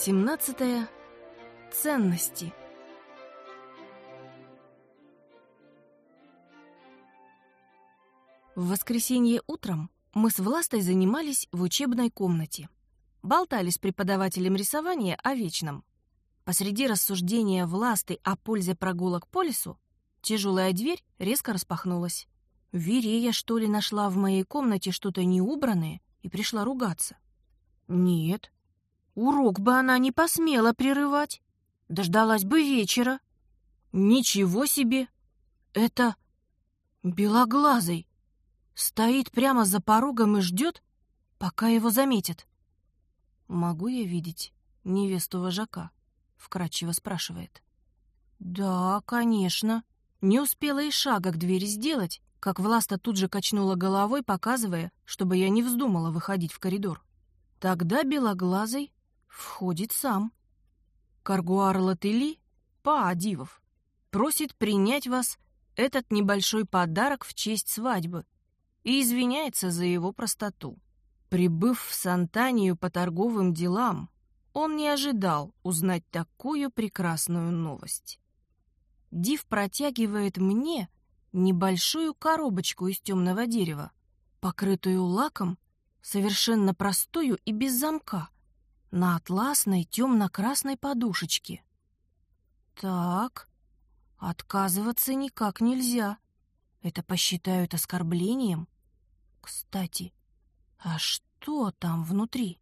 18. Ценности. В воскресенье утром мы с Властой занимались в учебной комнате. Болтали с преподавателем рисования о вечном. Посреди рассуждения Власты о пользе прогулок по лесу тяжелая дверь резко распахнулась. Верея, что ли, нашла в моей комнате что-то неубранное и пришла ругаться. Нет, урок бы она не посмела прерывать. Дождалась бы вечера. Ничего себе! Это белоглазый. Стоит прямо за порогом и ждет, пока его заметят. «Могу я видеть невесту вожака?» — вкратчиво спрашивает. «Да, конечно». Не успела и шага к двери сделать, как Власта тут же качнула головой, показывая, чтобы я не вздумала выходить в коридор. Тогда белоглазый входит сам. Каргуар Латели, Паадивов, просит принять вас этот небольшой подарок в честь свадьбы и извиняется за его простоту. Прибыв в Сантанию по торговым делам, он не ожидал узнать такую прекрасную новость. Див протягивает мне небольшую коробочку из темного дерева, покрытую лаком, совершенно простую и без замка, на атласной темно-красной подушечке. Так, отказываться никак нельзя. Это посчитают оскорблением. Кстати, а что там внутри?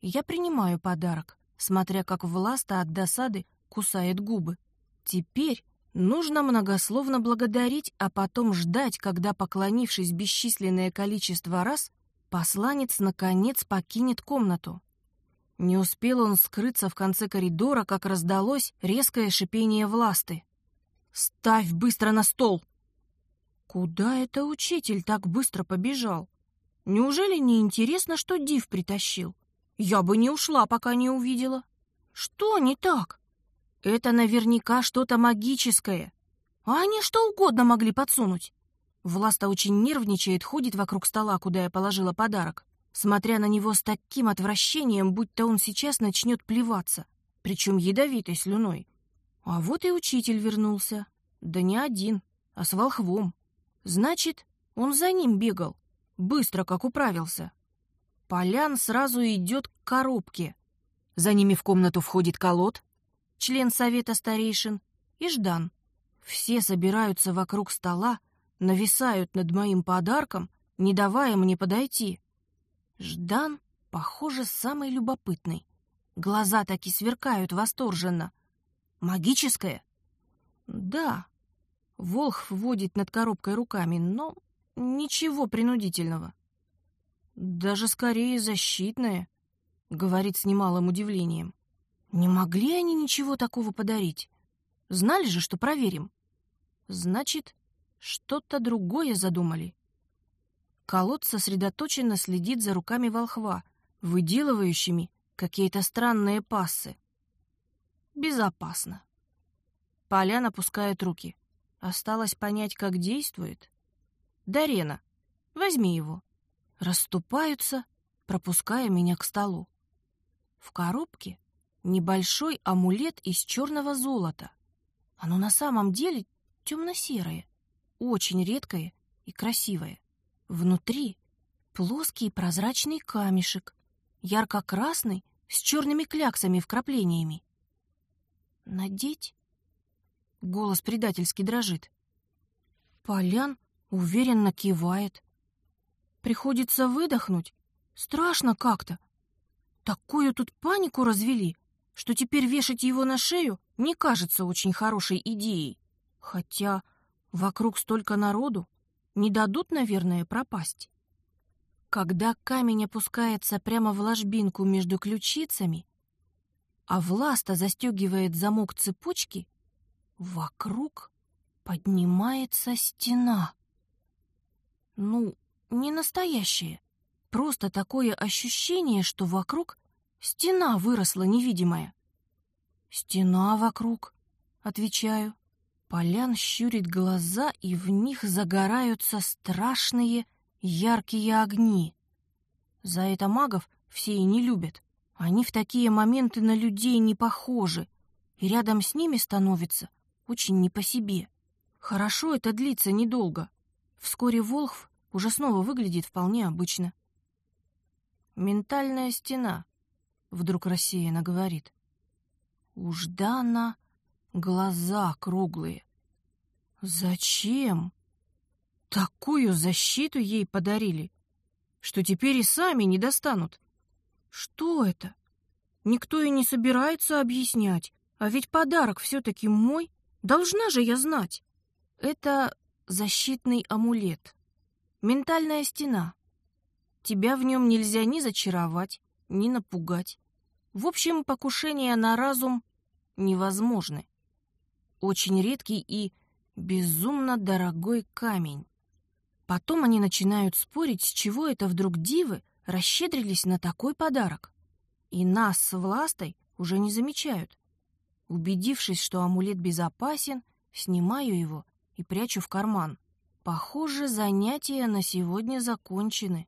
Я принимаю подарок, смотря как Власта от досады кусает губы. Теперь нужно многословно благодарить, а потом ждать, когда, поклонившись бесчисленное количество раз, посланец наконец покинет комнату. Не успел он скрыться в конце коридора, как раздалось резкое шипение Власты. «Ставь быстро на стол!» Куда это учитель так быстро побежал? Неужели не интересно, что Див притащил? Я бы не ушла, пока не увидела. Что не так? Это наверняка что-то магическое. А они что угодно могли подсунуть. Власта очень нервничает, ходит вокруг стола, куда я положила подарок, смотря на него с таким отвращением, будто он сейчас начнет плеваться, причем ядовитой слюной. А вот и учитель вернулся. Да не один, а с волхвом. Значит, он за ним бегал, быстро как управился. Полян сразу идет к коробке. За ними в комнату входит колод, член совета старейшин, и Ждан. Все собираются вокруг стола, нависают над моим подарком, не давая мне подойти. Ждан, похоже, самый любопытный. Глаза таки сверкают восторженно. Магическое? Да, Волх вводит над коробкой руками, но ничего принудительного. Даже скорее защитное, говорит с немалым удивлением. Не могли они ничего такого подарить? Знали же, что проверим. Значит, что-то другое задумали. Колод сосредоточенно следит за руками волхва, выделывающими какие-то странные пассы. Безопасно. Полян опускает руки. Осталось понять, как действует. Дарена, возьми его. Расступаются, пропуская меня к столу. В коробке небольшой амулет из черного золота. Оно на самом деле темно-серое, очень редкое и красивое. Внутри плоский прозрачный камешек, ярко-красный, с черными кляксами-вкраплениями. Надеть? Голос предательски дрожит. Полян уверенно кивает. Приходится выдохнуть. Страшно как-то. Такую тут панику развели, что теперь вешать его на шею не кажется очень хорошей идеей. Хотя вокруг столько народу, не дадут, наверное, пропасть. Когда камень опускается прямо в ложбинку между ключицами, а Власта застегивает замок цепочки, Вокруг поднимается стена. Ну, не настоящая. Просто такое ощущение, что вокруг стена выросла невидимая. «Стена вокруг», — отвечаю. Полян щурит глаза, и в них загораются страшные яркие огни. За это магов все и не любят. Они в такие моменты на людей не похожи, и рядом с ними становится очень не по себе. Хорошо это длится недолго. Вскоре Волхв уже снова выглядит вполне обычно. «Ментальная стена», — вдруг рассеянно говорит. «У Ждана глаза круглые. Зачем? Такую защиту ей подарили, что теперь и сами не достанут. Что это? Никто и не собирается объяснять, а ведь подарок все-таки мой. Должна же я знать. Это защитный амулет. Ментальная стена. Тебя в нем нельзя ни зачаровать, ни напугать. В общем, покушения на разум невозможны. Очень редкий и безумно дорогой камень. Потом они начинают спорить, с чего это вдруг дивы расщедрились на такой подарок. И нас с Властой уже не замечают. Убедившись, что амулет безопасен, снимаю его и прячу в карман. Похоже, занятия на сегодня закончены.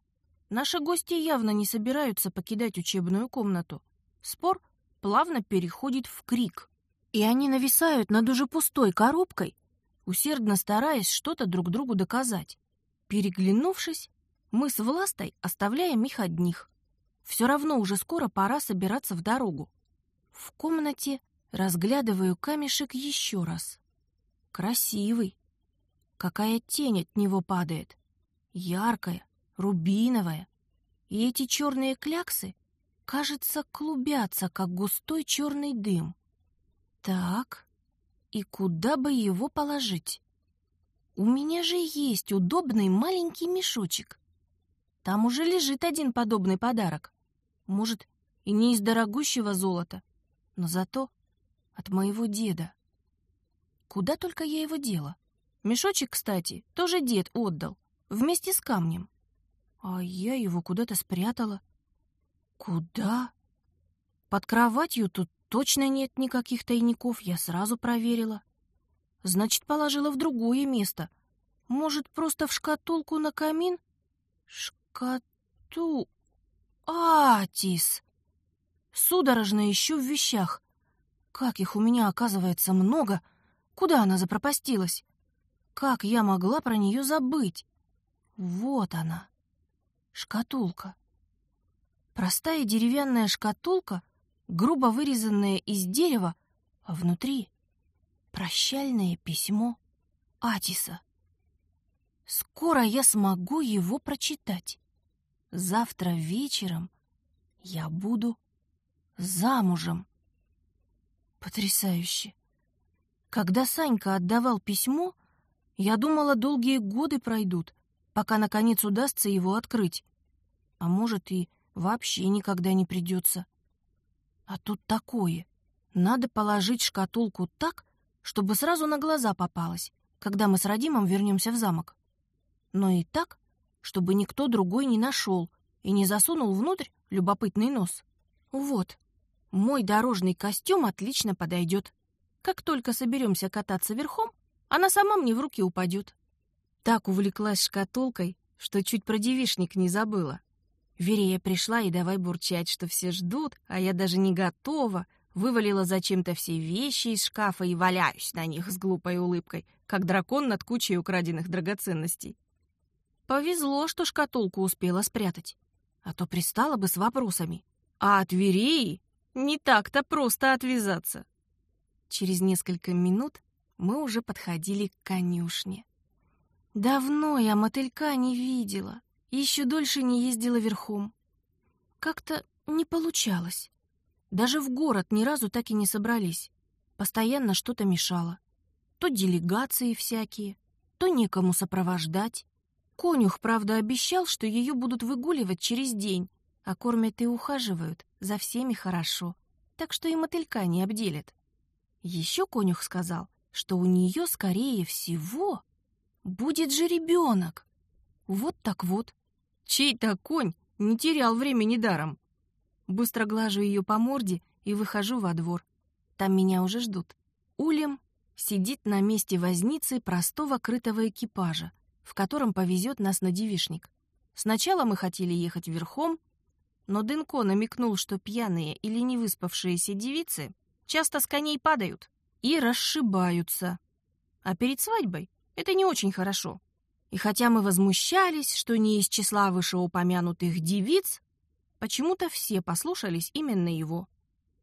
Наши гости явно не собираются покидать учебную комнату. Спор плавно переходит в крик. И они нависают над уже пустой коробкой, усердно стараясь что-то друг другу доказать. Переглянувшись, мы с Властой оставляем их одних. Все равно уже скоро пора собираться в дорогу. В комнате разглядываю камешек еще раз. Красивый. Какая тень от него падает. Яркая, рубиновая. И эти черные кляксы, кажется, клубятся, как густой черный дым. Так, и куда бы его положить? У меня же есть удобный маленький мешочек. Там уже лежит один подобный подарок. Может, и не из дорогущего золота, но зато от моего деда. Куда только я его дела? Мешочек, кстати, тоже дед отдал, вместе с камнем. А я его куда-то спрятала. Куда? Под кроватью тут точно нет никаких тайников, я сразу проверила. Значит, положила в другое место. Может, просто в шкатулку на камин? Коту... Атис! Судорожно ищу в вещах. Как их у меня, оказывается, много. Куда она запропастилась? Как я могла про нее забыть? Вот она. Шкатулка. Простая деревянная шкатулка, грубо вырезанная из дерева, а внутри прощальное письмо Атиса. Скоро я смогу его прочитать. Завтра вечером я буду замужем. Потрясающе. Когда Санька отдавал письмо, я думала, долгие годы пройдут, пока наконец удастся его открыть. А может, и вообще никогда не придется. А тут такое. Надо положить шкатулку так, чтобы сразу на глаза попалось, когда мы с Радимом вернемся в замок. Но и так, чтобы никто другой не нашел и не засунул внутрь любопытный нос. Вот, мой дорожный костюм отлично подойдет. Как только соберемся кататься верхом, она сама мне в руки упадет. Так увлеклась шкатулкой, что чуть про девишник не забыла. Верея пришла и давай бурчать, что все ждут, а я даже не готова, вывалила зачем-то все вещи из шкафа и валяюсь на них с глупой улыбкой, как дракон над кучей украденных драгоценностей. Повезло, что шкатулку успела спрятать, а то пристала бы с вопросами. А от Вереи не так-то просто отвязаться. Через несколько минут мы уже подходили к конюшне. Давно я мотылька не видела, еще дольше не ездила верхом. Как-то не получалось. Даже в город ни разу так и не собрались. Постоянно что-то мешало. То делегации всякие, то некому сопровождать. Конюх, правда, обещал, что ее будут выгуливать через день, а кормят и ухаживают за всеми хорошо, так что и мотылька не обделят. Еще конюх сказал, что у нее, скорее всего, будет же ребенок. Вот так вот. Чей-то конь не терял времени даром. Быстро глажу ее по морде и выхожу во двор. Там меня уже ждут. Улем сидит на месте возницы простого крытого экипажа, в котором повезет нас на девишник. Сначала мы хотели ехать верхом, но Дынко намекнул, что пьяные или невыспавшиеся девицы часто с коней падают и расшибаются. А перед свадьбой это не очень хорошо. И хотя мы возмущались, что не из числа вышеупомянутых девиц, почему-то все послушались именно его.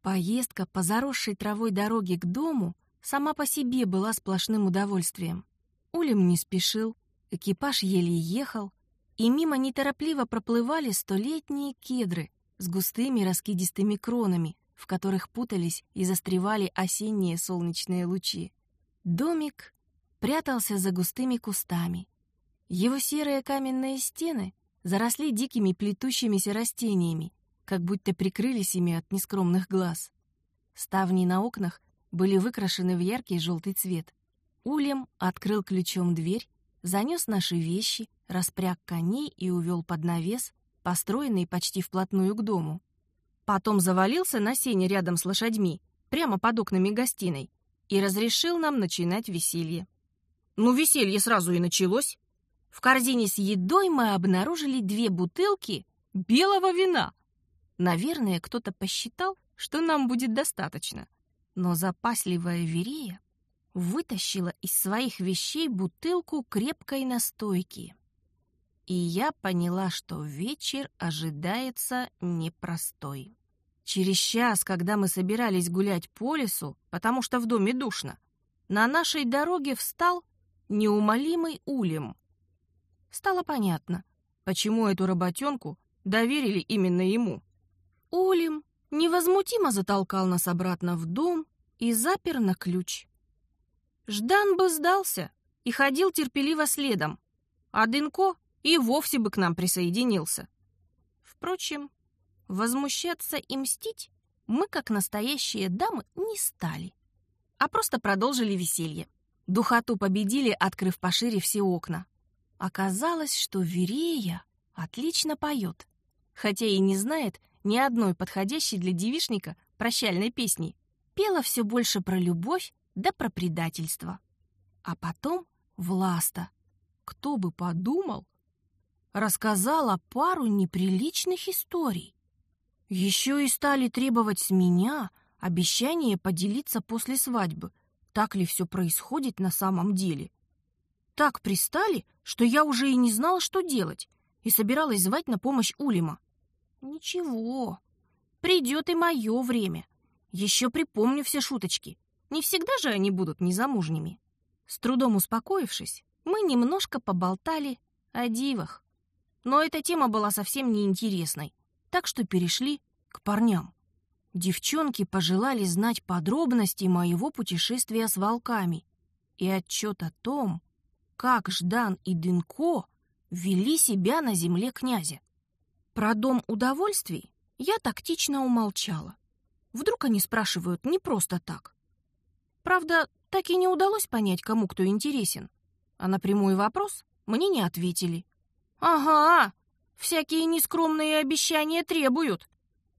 Поездка по заросшей травой дороге к дому сама по себе была сплошным удовольствием. Улем не спешил, экипаж еле ехал, и мимо неторопливо проплывали столетние кедры с густыми раскидистыми кронами, в которых путались и застревали осенние солнечные лучи. Домик прятался за густыми кустами. Его серые каменные стены заросли дикими плетущимися растениями, как будто прикрылись ими от нескромных глаз. Ставни на окнах были выкрашены в яркий желтый цвет. Улем открыл ключом дверь, занес наши вещи, распряг коней и увел под навес, построенный почти вплотную к дому. Потом завалился на сене рядом с лошадьми, прямо под окнами гостиной, и разрешил нам начинать веселье. Ну, веселье сразу и началось. В корзине с едой мы обнаружили две бутылки белого вина. Наверное, кто-то посчитал, что нам будет достаточно. Но запасливая Верея вытащила из своих вещей бутылку крепкой настойки. И я поняла, что вечер ожидается непростой. Через час, когда мы собирались гулять по лесу, потому что в доме душно, на нашей дороге встал неумолимый улем. Стало понятно, почему эту работенку доверили именно ему. Улем невозмутимо затолкал нас обратно в дом и запер на ключ. Ждан бы сдался и ходил терпеливо следом, а Дынко и вовсе бы к нам присоединился. Впрочем, возмущаться и мстить мы, как настоящие дамы, не стали, а просто продолжили веселье. Духоту победили, открыв пошире все окна. Оказалось, что Верея отлично поет, хотя и не знает ни одной подходящей для девишника прощальной песни. Пела все больше про любовь да про предательство. А потом Власта, кто бы подумал, рассказала пару неприличных историй. Еще и стали требовать с меня обещание поделиться после свадьбы, так ли все происходит на самом деле. Так пристали, что я уже и не знала, что делать, и собиралась звать на помощь Улима. Ничего, придет и мое время. Еще припомню все шуточки. Не всегда же они будут незамужними. С трудом успокоившись, мы немножко поболтали о дивах. Но эта тема была совсем неинтересной, так что перешли к парням. Девчонки пожелали знать подробности моего путешествия с волками и отчет о том, как Ждан и Дынко вели себя на земле князя. Про дом удовольствий я тактично умолчала. Вдруг они спрашивают не просто так. Правда, так и не удалось понять, кому кто интересен. А на прямой вопрос мне не ответили. «Ага, всякие нескромные обещания требуют».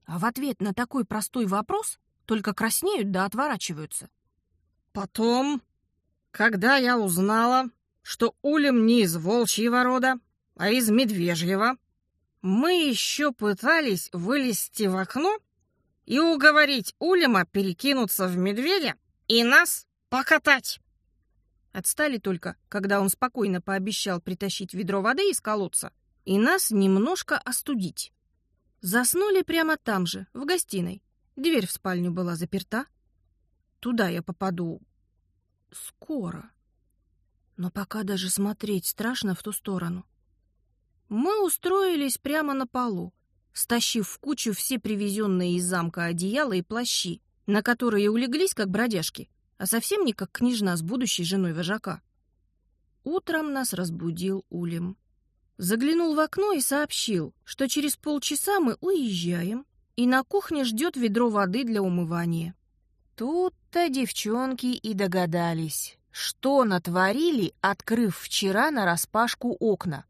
А в ответ на такой простой вопрос только краснеют да отворачиваются. Потом, когда я узнала, что Улем не из волчьего рода, а из медвежьего, мы еще пытались вылезти в окно и уговорить Улема перекинуться в медведя и нас покатать. Отстали только, когда он спокойно пообещал притащить ведро воды из колодца и нас немножко остудить. Заснули прямо там же, в гостиной. Дверь в спальню была заперта. Туда я попаду скоро. Но пока даже смотреть страшно в ту сторону. Мы устроились прямо на полу, стащив в кучу все привезенные из замка одеяла и плащи, на которые улеглись как бродяжки, а совсем не как княжна с будущей женой вожака. Утром нас разбудил Улем. Заглянул в окно и сообщил, что через полчаса мы уезжаем, и на кухне ждет ведро воды для умывания. Тут-то девчонки и догадались, что натворили, открыв вчера на распашку окна.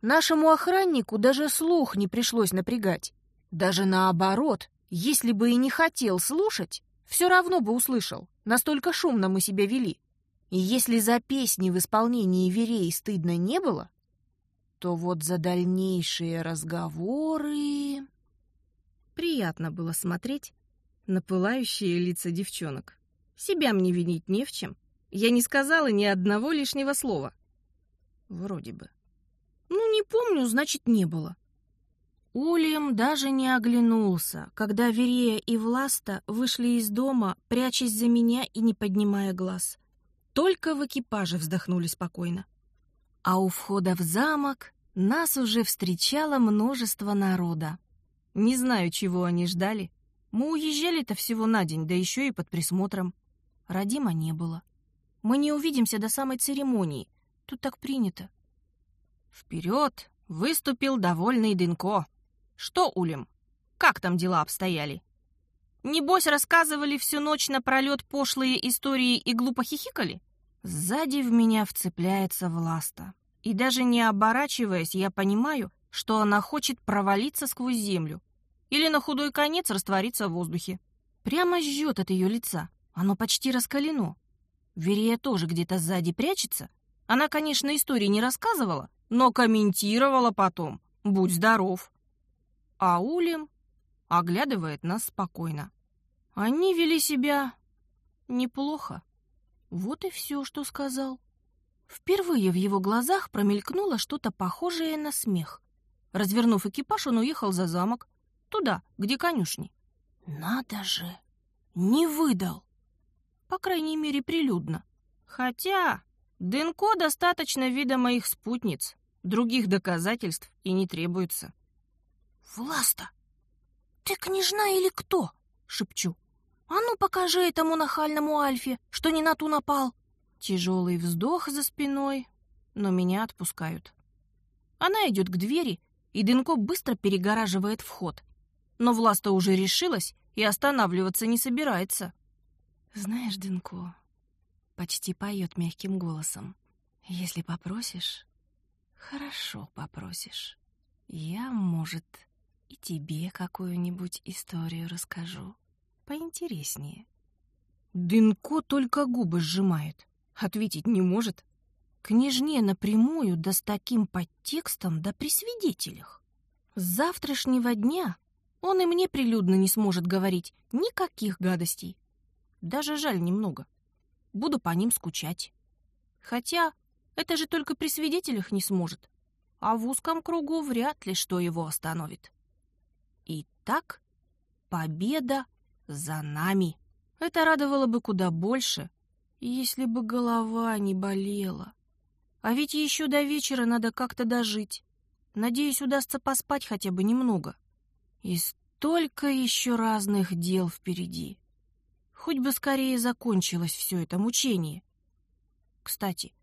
Нашему охраннику даже слух не пришлось напрягать. Даже наоборот, если бы и не хотел слушать, все равно бы услышал. Настолько шумно мы себя вели. И если за песни в исполнении Вереи стыдно не было, то вот за дальнейшие разговоры... Приятно было смотреть на пылающие лица девчонок. Себя мне винить не в чем. Я не сказала ни одного лишнего слова. Вроде бы. Ну, не помню, значит, не было. Ульям даже не оглянулся, когда Верея и Власта вышли из дома, прячась за меня и не поднимая глаз. Только в экипаже вздохнули спокойно. А у входа в замок нас уже встречало множество народа. Не знаю, чего они ждали. Мы уезжали-то всего на день, да еще и под присмотром. Родима не было. Мы не увидимся до самой церемонии. Тут так принято. Вперед выступил довольный Дынко. Что, Улем, как там дела обстояли? Небось, рассказывали всю ночь напролет пошлые истории и глупо хихикали? Сзади в меня вцепляется Власта. И даже не оборачиваясь, я понимаю, что она хочет провалиться сквозь землю или на худой конец раствориться в воздухе. Прямо жжет от ее лица. Оно почти раскалено. Верея тоже где-то сзади прячется. Она, конечно, истории не рассказывала, но комментировала потом. Будь здоров. А Улем оглядывает нас спокойно. Они вели себя неплохо. Вот и все, что сказал. Впервые в его глазах промелькнуло что-то похожее на смех. Развернув экипаж, он уехал за замок, туда, где конюшни. Надо же, не выдал. По крайней мере, прилюдно. Хотя Дынко достаточно вида моих спутниц. Других доказательств и не требуется. «Власта, ты княжна или кто?» — шепчу. «А ну покажи этому нахальному Альфе, что не на ту напал!» Тяжелый вздох за спиной, но меня отпускают. Она идет к двери, и Дынко быстро перегораживает вход. Но Власта уже решилась и останавливаться не собирается. «Знаешь, Дынко, почти поет мягким голосом. Если попросишь, хорошо попросишь. Я, может, и тебе какую-нибудь историю расскажу. Поинтереснее». Дынко только губы сжимает. Ответить не может. Княжне напрямую, да с таким подтекстом, да при свидетелях. С завтрашнего дня он и мне прилюдно не сможет говорить никаких гадостей. Даже жаль немного. Буду по ним скучать. Хотя это же только при свидетелях не сможет. А в узком кругу вряд ли что его остановит. Итак, победа за нами. Это радовало бы куда больше, если бы голова не болела. А ведь еще до вечера надо как-то дожить. Надеюсь, удастся поспать хотя бы немного. И столько еще разных дел впереди. Хоть бы скорее закончилось все это мучение. Кстати,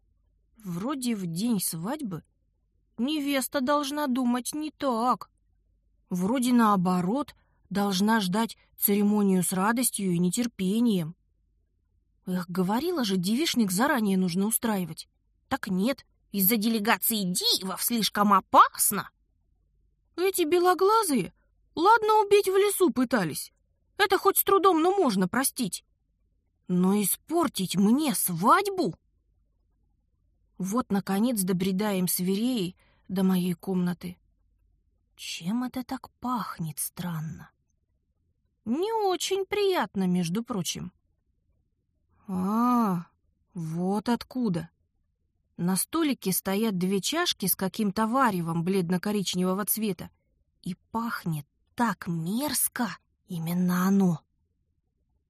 вроде в день свадьбы невеста должна думать не так. Вроде наоборот, должна ждать церемонию с радостью и нетерпением. Эх, говорила же, девишник заранее нужно устраивать. Так нет, из-за делегации дивов слишком опасно. Эти белоглазые, ладно, убить в лесу пытались. Это хоть с трудом, но можно простить. Но испортить мне свадьбу? Вот, наконец, добредаем с Вереей до моей комнаты. Чем это так пахнет странно? Не очень приятно, между прочим. А, вот откуда. На столике стоят две чашки с каким-то варевом бледно-коричневого цвета. И пахнет так мерзко. Именно оно.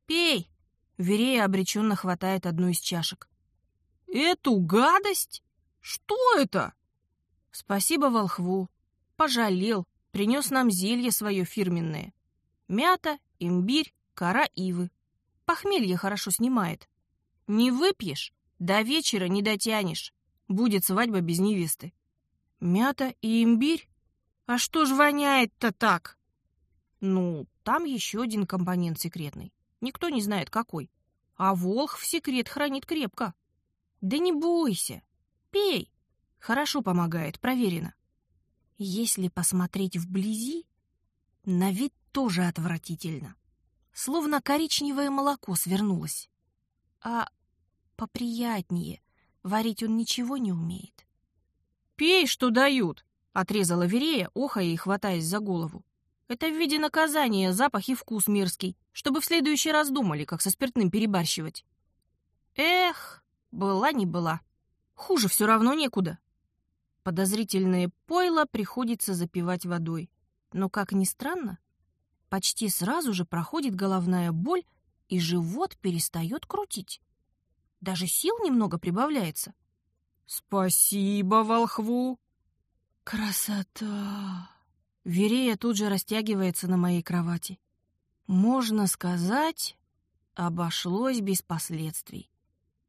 «Пей!» — Верея обреченно хватает одну из чашек. «Эту гадость? Что это?» «Спасибо волхву. Пожалел, принес нам зелье свое фирменное. Мята, имбирь, кора ивы. Похмелье хорошо снимает. Не выпьешь, до вечера не дотянешь. Будет свадьба без невесты. Мята и имбирь? А что ж воняет-то так? Ну, там еще один компонент секретный. Никто не знает, какой. А волх в секрет хранит крепко. Да не бойся. Пей. Хорошо помогает, проверено. Если посмотреть вблизи, на вид тоже отвратительно словно коричневое молоко свернулось. А поприятнее, варить он ничего не умеет. «Пей, что дают!» — отрезала Верея, охая и хватаясь за голову. Это в виде наказания запах и вкус мерзкий, чтобы в следующий раз думали, как со спиртным перебарщивать. Эх, была не была. Хуже все равно некуда. Подозрительное пойло приходится запивать водой. Но, как ни странно, почти сразу же проходит головная боль, и живот перестает крутить. Даже сил немного прибавляется. «Спасибо, волхву!» «Красота!» Верея тут же растягивается на моей кровати. Можно сказать, обошлось без последствий.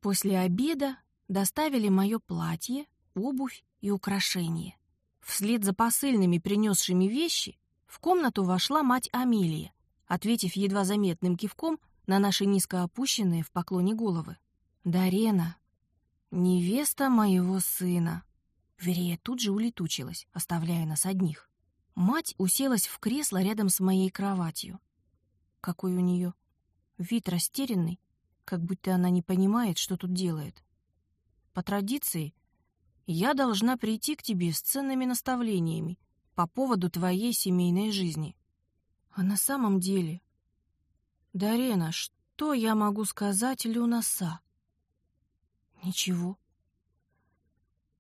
После обеда доставили мое платье, обувь и украшения. Вслед за посыльными, принесшими вещи, в комнату вошла мать Амелия, ответив едва заметным кивком на наши низко опущенные в поклоне головы. «Дарена, невеста моего сына». Верея тут же улетучилась, оставляя нас одних. Мать уселась в кресло рядом с моей кроватью. Какой у нее вид растерянный, как будто она не понимает, что тут делает. По традиции, я должна прийти к тебе с ценными наставлениями по поводу твоей семейной жизни. А на самом деле... Дарена, что я могу сказать Люнаса? Ничего.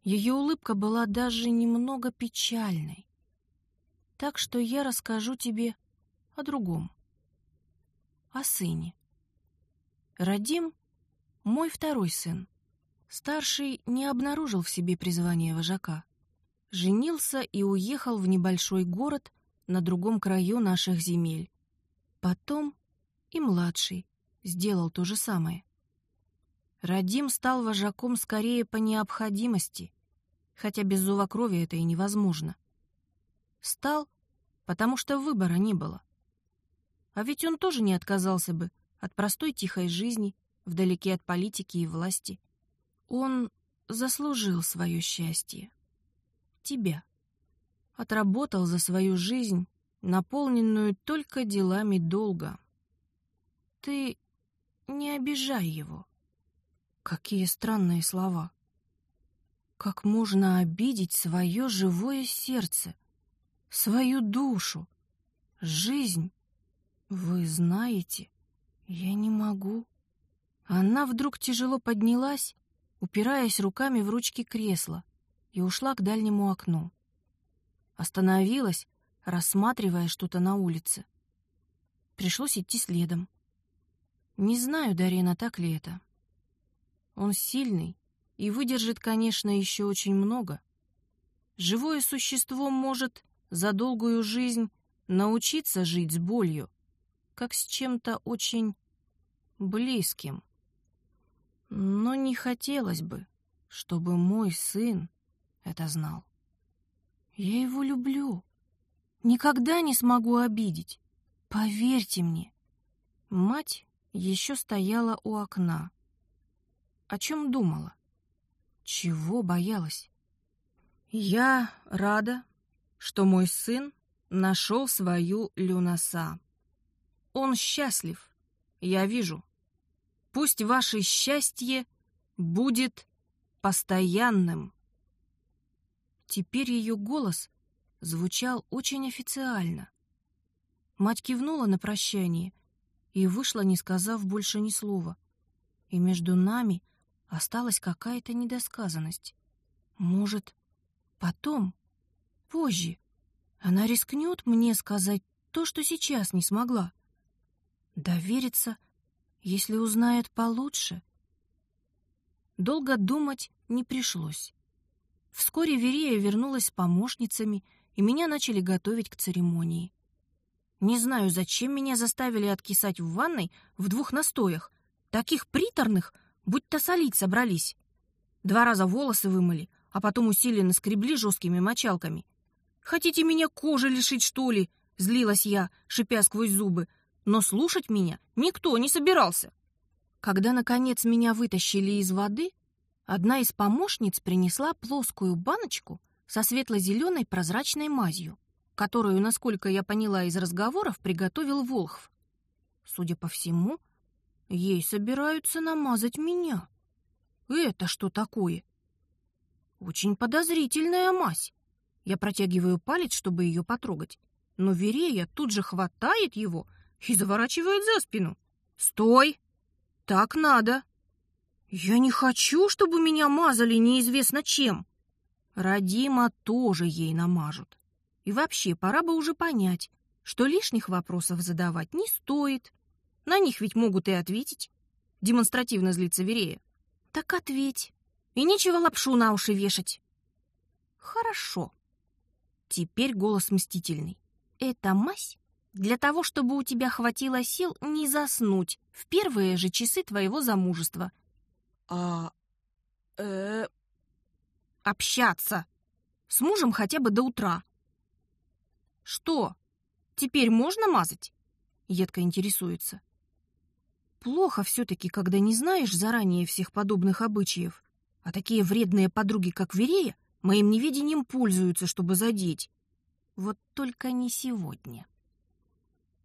Ее улыбка была даже немного печальной. Так что я расскажу тебе о другом. О сыне. Радим — мой второй сын. Старший не обнаружил в себе призвание вожака. Женился и уехал в небольшой город на другом краю наших земель. Потом и младший сделал то же самое. Радим стал вожаком скорее по необходимости, хотя без злокровия это и невозможно. Стал, потому что выбора не было. А ведь он тоже не отказался бы от простой тихой жизни, вдалеке от политики и власти. Он заслужил свое счастье. Тебя. Отработал за свою жизнь, наполненную только делами долга. Ты не обижай его. Какие странные слова. Как можно обидеть свое живое сердце — свою душу, жизнь. Вы знаете, я не могу. Она вдруг тяжело поднялась, упираясь руками в ручки кресла, и ушла к дальнему окну. Остановилась, рассматривая что-то на улице. Пришлось идти следом. Не знаю, Дарина, так ли это. Он сильный и выдержит, конечно, еще очень много. Живое существо может за долгую жизнь научиться жить с болью, как с чем-то очень близким. Но не хотелось бы, чтобы мой сын это знал. Я его люблю. Никогда не смогу обидеть. Поверьте мне. Мать еще стояла у окна. О чем думала? Чего боялась? Я рада, что мой сын нашел свою Люнаса. Он счастлив, я вижу. Пусть ваше счастье будет постоянным. Теперь ее голос звучал очень официально. Мать кивнула на прощание и вышла, не сказав больше ни слова. И между нами осталась какая-то недосказанность. Может, потом позже. Она рискнет мне сказать то, что сейчас не смогла. Довериться, если узнает получше. Долго думать не пришлось. Вскоре Верея вернулась с помощницами, и меня начали готовить к церемонии. Не знаю, зачем меня заставили откисать в ванной в двух настоях, таких приторных, будто солить собрались. Два раза волосы вымыли, а потом усиленно скребли жесткими мочалками — Хотите меня кожи лишить, что ли?» — злилась я, шипя сквозь зубы. Но слушать меня никто не собирался. Когда, наконец, меня вытащили из воды, одна из помощниц принесла плоскую баночку со светло-зеленой прозрачной мазью, которую, насколько я поняла из разговоров, приготовил Волхв. Судя по всему, ей собираются намазать меня. Это что такое? Очень подозрительная мазь. Я протягиваю палец, чтобы ее потрогать. но Верея тут же хватает его и заворачивает за спину. «Стой! Так надо!» «Я не хочу, чтобы меня мазали неизвестно чем!» Радима тоже ей намажут. И вообще, пора бы уже понять, что лишних вопросов задавать не стоит. На них ведь могут и ответить. Демонстративно злится Верея. Так ответь. И нечего лапшу на уши вешать. Хорошо. Теперь голос мстительный. Эта мазь для того, чтобы у тебя хватило сил не заснуть в первые же часы твоего замужества. А... э... Общаться. С мужем хотя бы до утра. Что, теперь можно мазать? Едко интересуется. Плохо все-таки, когда не знаешь заранее всех подобных обычаев, а такие вредные подруги, как Верея, моим неведением пользуются, чтобы задеть. Вот только не сегодня.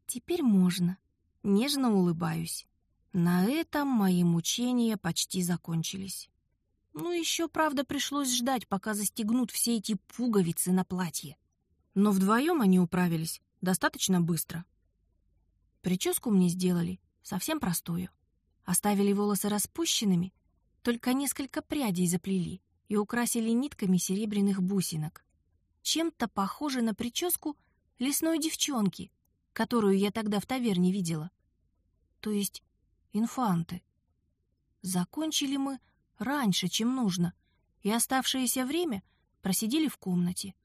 Теперь можно. Нежно улыбаюсь. На этом мои мучения почти закончились. Ну, еще, правда, пришлось ждать, пока застегнут все эти пуговицы на платье. Но вдвоем они управились достаточно быстро. Прическу мне сделали совсем простую. Оставили волосы распущенными, только несколько прядей заплели и украсили нитками серебряных бусинок. Чем-то похоже на прическу лесной девчонки, которую я тогда в таверне видела. То есть инфанты. Закончили мы раньше, чем нужно, и оставшееся время просидели в комнате.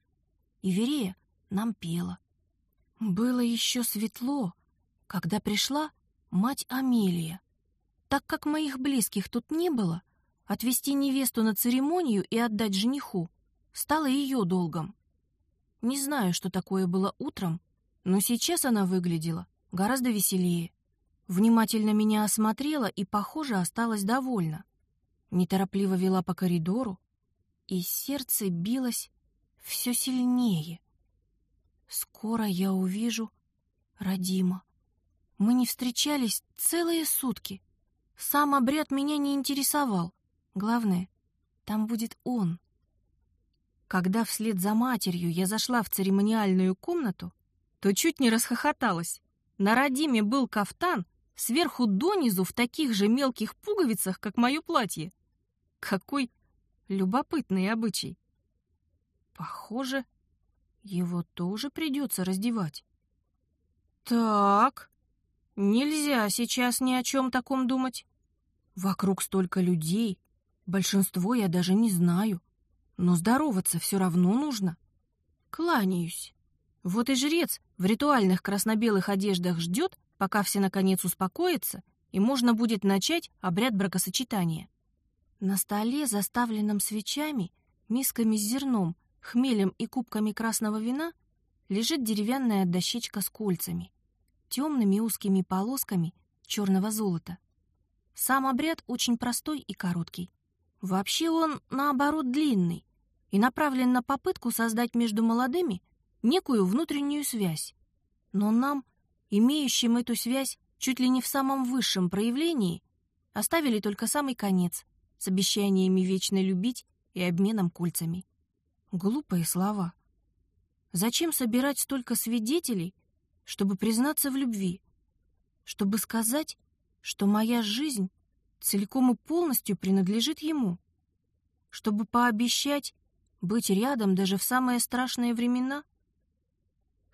И Верея нам пела. Было еще светло, когда пришла мать Амелия. Так как моих близких тут не было, отвести невесту на церемонию и отдать жениху стало ее долгом. Не знаю, что такое было утром, но сейчас она выглядела гораздо веселее. Внимательно меня осмотрела и, похоже, осталась довольна. Неторопливо вела по коридору, и сердце билось все сильнее. Скоро я увижу Радима. Мы не встречались целые сутки. Сам обряд меня не интересовал. Главное, там будет он. Когда вслед за матерью я зашла в церемониальную комнату, то чуть не расхохоталась. На Радиме был кафтан, сверху донизу в таких же мелких пуговицах, как мое платье. Какой любопытный обычай. Похоже, его тоже придется раздевать. Так, нельзя сейчас ни о чем таком думать. Вокруг столько людей, большинство я даже не знаю, но здороваться все равно нужно. Кланяюсь. Вот и жрец в ритуальных красно-белых одеждах ждет, пока все наконец успокоятся, и можно будет начать обряд бракосочетания. На столе, заставленном свечами, мисками с зерном, хмелем и кубками красного вина, лежит деревянная дощечка с кольцами, темными узкими полосками черного золота. Сам обряд очень простой и короткий. Вообще он, наоборот, длинный и направлен на попытку создать между молодыми некую внутреннюю связь. Но нам, имеющим эту связь чуть ли не в самом высшем проявлении, оставили только самый конец с обещаниями вечно любить и обменом кольцами. Глупые слова. Зачем собирать столько свидетелей, чтобы признаться в любви? Чтобы сказать, что моя жизнь целиком и полностью принадлежит ему? Чтобы пообещать быть рядом даже в самые страшные времена?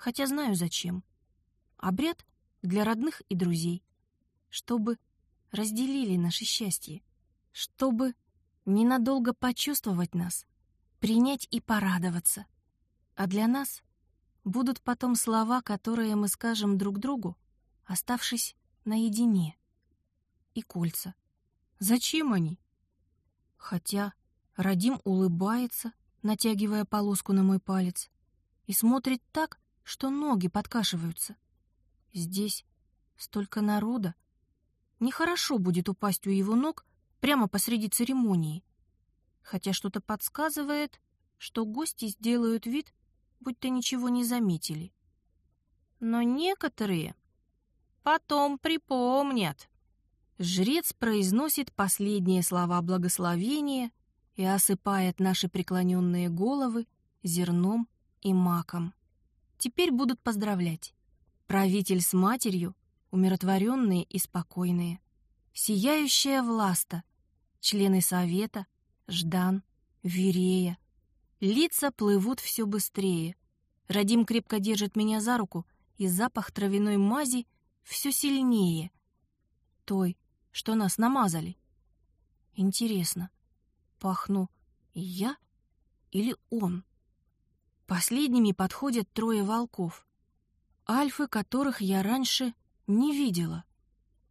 хотя знаю зачем. Обряд для родных и друзей, чтобы разделили наше счастье, чтобы ненадолго почувствовать нас, принять и порадоваться. А для нас будут потом слова, которые мы скажем друг другу, оставшись наедине. И кольца. Зачем они? Хотя Радим улыбается, натягивая полоску на мой палец, и смотрит так, что ноги подкашиваются. Здесь столько народа. Нехорошо будет упасть у его ног прямо посреди церемонии. Хотя что-то подсказывает, что гости сделают вид, будто ничего не заметили. Но некоторые потом припомнят. Жрец произносит последние слова благословения и осыпает наши преклоненные головы зерном и маком. теперь будут поздравлять. Правитель с матерью, умиротворенные и спокойные. Сияющая власта, члены совета, Ждан, Верея. Лица плывут все быстрее. Радим крепко держит меня за руку, и запах травяной мази все сильнее. Той, что нас намазали. Интересно, пахну я или он? Последними подходят трое волков, альфы которых я раньше не видела.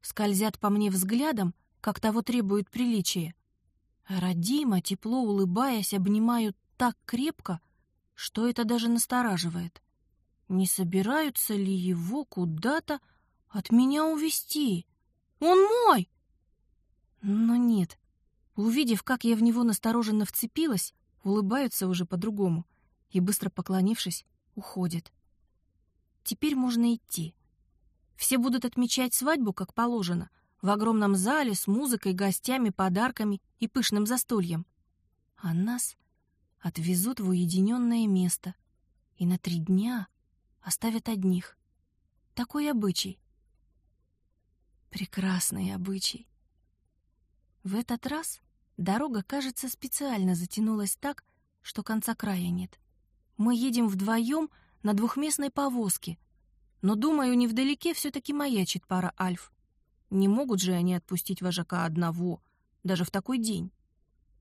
Скользят по мне взглядом, как того требует приличие. Радима, тепло улыбаясь, обнимают так крепко, что это даже настораживает. Не собираются ли его куда-то от меня увести? Он мой! Но нет. Увидев, как я в него настороженно вцепилась, улыбаются уже по-другому и, быстро поклонившись, уходят. Теперь можно идти. Все будут отмечать свадьбу, как положено, в огромном зале с музыкой, гостями, подарками и пышным застольем. А нас отвезут в уединенное место и на три дня оставят одних. Такой обычай. Прекрасный обычай. В этот раз дорога, кажется, специально затянулась так, что конца края нет. Мы едем вдвоем на двухместной повозке, но, думаю, невдалеке все-таки маячит пара альф. Не могут же они отпустить вожака одного, даже в такой день.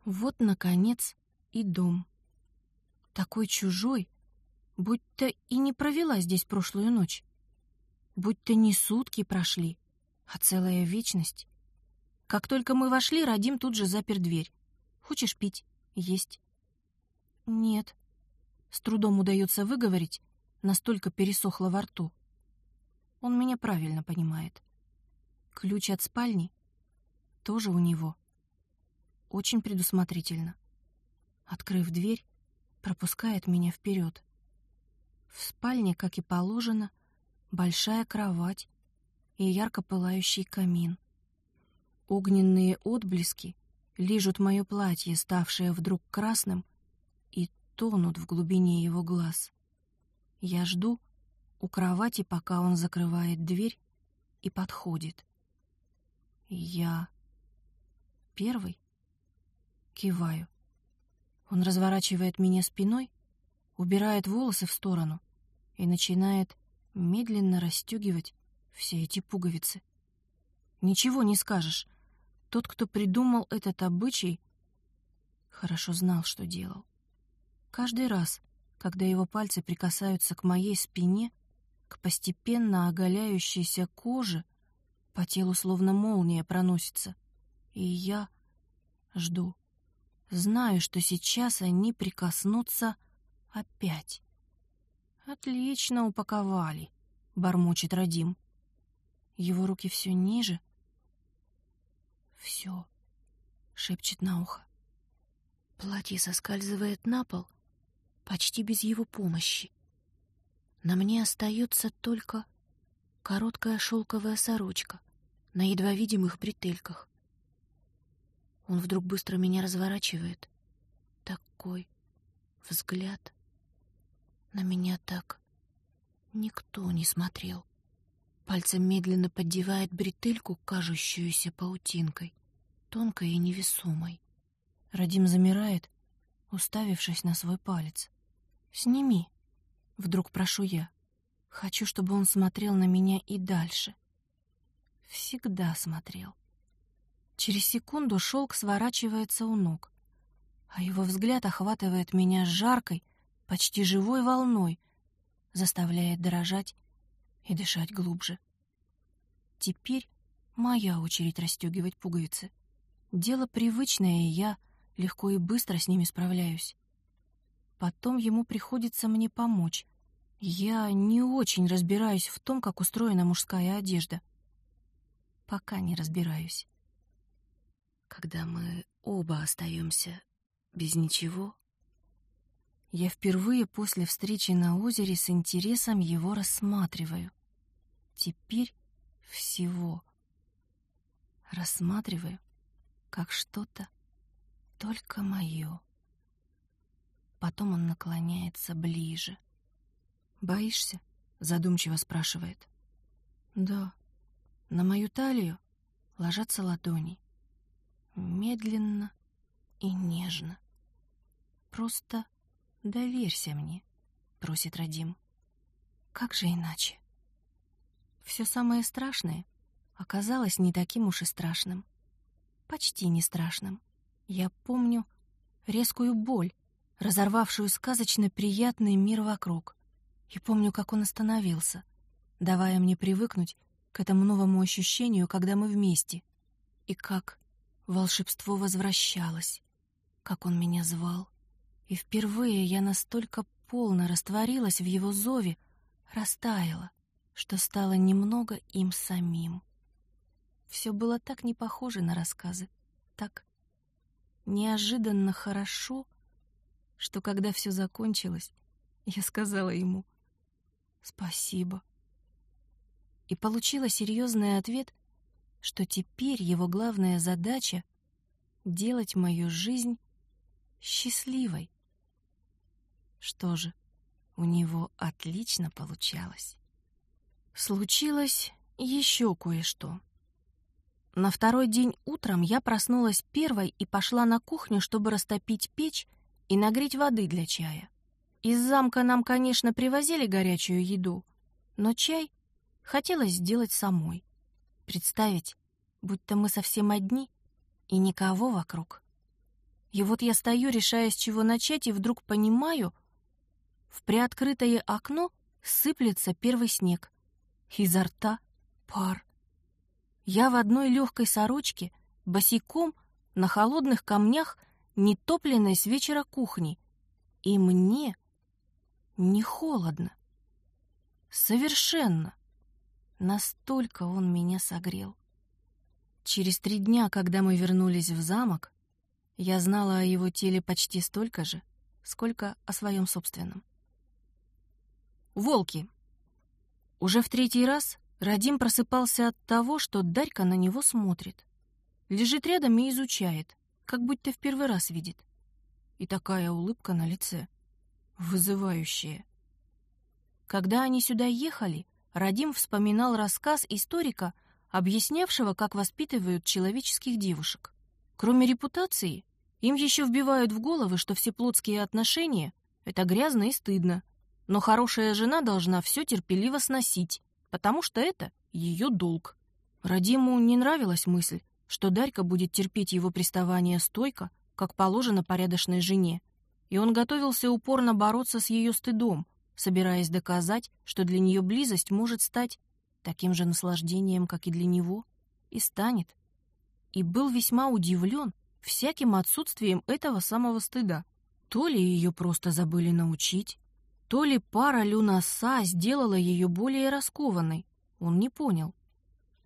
Вот, наконец, и дом такой чужой, будто и не провела здесь прошлую ночь. Будто не сутки прошли, а целая вечность. Как только мы вошли, Радим тут же запер дверь. «Хочешь пить? Есть?» «Нет». С трудом удается выговорить, настолько пересохло во рту. Он меня правильно понимает. Ключ от спальни тоже у него. Очень предусмотрительно. Открыв дверь, пропускает меня вперед. В спальне, как и положено, большая кровать и ярко пылающий камин. Огненные отблески лижут мое платье, ставшее вдруг красным, и тонут в глубине его глаз. Я жду у кровати, пока он закрывает дверь и подходит. Я первый киваю. Он разворачивает меня спиной, убирает волосы в сторону и начинает медленно расстегивать все эти пуговицы. Ничего не скажешь. Тот, кто придумал этот обычай, хорошо знал, что делал. Каждый раз, когда его пальцы прикасаются к моей спине, к постепенно оголяющейся коже, по телу словно молния проносится, и я жду. Знаю, что сейчас они прикоснутся опять. «Отлично упаковали», — бормочет Радим. Его руки все ниже. «Все», — шепчет на ухо. Платье соскальзывает на пол почти без его помощи. На мне остается только короткая шелковая сорочка на едва видимых бретельках. Он вдруг быстро меня разворачивает. Такой взгляд. На меня так никто не смотрел. Пальцем медленно поддевает бретельку, кажущуюся паутинкой, тонкой и невесомой. Радим замирает, уставившись на свой палец. «Сними!» — вдруг прошу я. Хочу, чтобы он смотрел на меня и дальше. Всегда смотрел. Через секунду шелк сворачивается у ног, а его взгляд охватывает меня жаркой, почти живой волной, заставляет дрожать и дышать глубже. Теперь моя очередь расстегивать пуговицы. Дело привычное, и я легко и быстро с ними справляюсь. Потом ему приходится мне помочь. Я не очень разбираюсь в том, как устроена мужская одежда. Пока не разбираюсь когда мы оба остаемся без ничего, я впервые после встречи на озере с интересом его рассматриваю. Теперь всего. Рассматриваю, как что-то только мое. Потом он наклоняется ближе. «Боишься?» — задумчиво спрашивает. «Да». На мою талию ложатся ладони. Медленно и нежно. «Просто доверься мне», — просит Радим. «Как же иначе?» Все самое страшное оказалось не таким уж и страшным. Почти не страшным. Я помню резкую боль, разорвавшую сказочно приятный мир вокруг. И помню, как он остановился, давая мне привыкнуть к этому новому ощущению, когда мы вместе. И как волшебство возвращалось, как он меня звал. И впервые я настолько полно растворилась в его зове, растаяла, что стала немного им самим. Все было так не похоже на рассказы, так неожиданно хорошо, что когда все закончилось, я сказала ему «Спасибо». И получила серьезный ответ, что теперь его главная задача — делать мою жизнь счастливой. Что же, у него отлично получалось. Случилось еще кое-что. На второй день утром я проснулась первой и пошла на кухню, чтобы растопить печь и нагреть воды для чая. Из замка нам, конечно, привозили горячую еду, но чай хотелось сделать самой. Представить, будто мы совсем одни и никого вокруг. И вот я стою, решая, с чего начать, и вдруг понимаю, в приоткрытое окно сыплется первый снег. Изо рта пар. Я в одной легкой сорочке, босиком, на холодных камнях, нетопленной с вечера кухни. И мне не холодно. Совершенно. Настолько он меня согрел. Через три дня, когда мы вернулись в замок, я знала о его теле почти столько же, сколько о своем собственном. Волки. Уже в третий раз Радим просыпался от того, что Дарька на него смотрит. Лежит рядом и изучает, как будто в первый раз видит. И такая улыбка на лице, вызывающая. Когда они сюда ехали, Радим вспоминал рассказ историка, объяснявшего, как воспитывают человеческих девушек. Кроме репутации, им еще вбивают в головы, что все плотские отношения — это грязно и стыдно, но хорошая жена должна все терпеливо сносить, потому что это ее долг. Радиму не нравилась мысль, что Дарька будет терпеть его приставания стойко, как положено порядочной жене, и он готовился упорно бороться с ее стыдом, собираясь доказать, что для нее близость может стать таким же наслаждением, как и для него, и станет. И был весьма удивлен всяким отсутствием этого самого стыда. То ли ее просто забыли научить, то ли пара Люнаса сделала ее более раскованной, он не понял.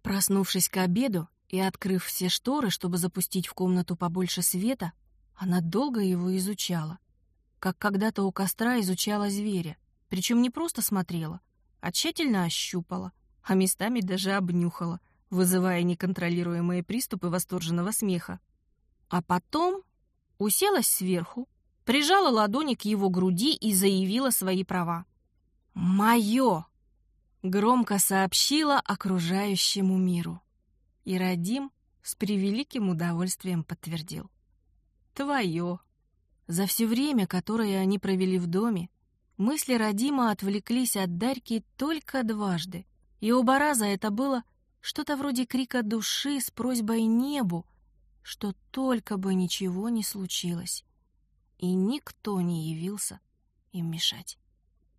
Проснувшись к обеду и открыв все шторы, чтобы запустить в комнату побольше света, она долго его изучала, как когда-то у костра изучала зверя, причем не просто смотрела, а тщательно ощупала, а местами даже обнюхала, вызывая неконтролируемые приступы восторженного смеха. А потом уселась сверху, прижала ладони к его груди и заявила свои права. «Мое!» — громко сообщила окружающему миру. И Радим с превеликим удовольствием подтвердил. «Твое!» За все время, которое они провели в доме, мысли Радима отвлеклись от Дарьки только дважды, и оба раза это было что-то вроде крика души с просьбой небу, что только бы ничего не случилось и никто не явился им мешать.